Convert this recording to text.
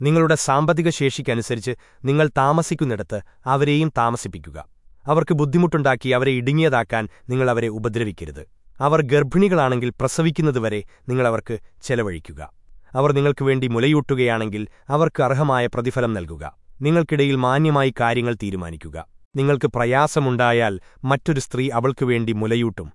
നിങ്ങളുടെ സാമ്പത്തിക ശേഷിക്കനുസരിച്ച് നിങ്ങൾ താമസിക്കുന്നിടത്ത് അവരെയും താമസിപ്പിക്കുക. അവർക്ക് ബുദ്ധിമുട്ടുണ്ടാക്കി അവരെ ഇടുങ്ങിയതാക്കാൻ നിങ്ങൾ അവരെ ഉപദ്രവിക്കരുത്. അവർ ഗർഭിണികളാണെങ്കിൽ പ്രസവിക്കുന്നതുവരെ നിങ്ങളവർക്ക് ചെലവഴിക്കുക. അവർ നിങ്ങൾക്ക് വേണ്ടി മുലയൂട്ടുകയാണെങ്കിൽ അവർക്ക് അർഹമായ പ്രതിഫലം നൽകുക. നിങ്ങൾക്കിടയിൽ മാന്യമായി കാര്യങ്ങൾ തീരുമാനിക്കുക. നിങ്ങൾക്ക് പ്രയാസമുണ്ടായാൽ മറ്റൊരു സ്ത്രീ അവൾക്കുവേണ്ടി മുലയൂട്ടും.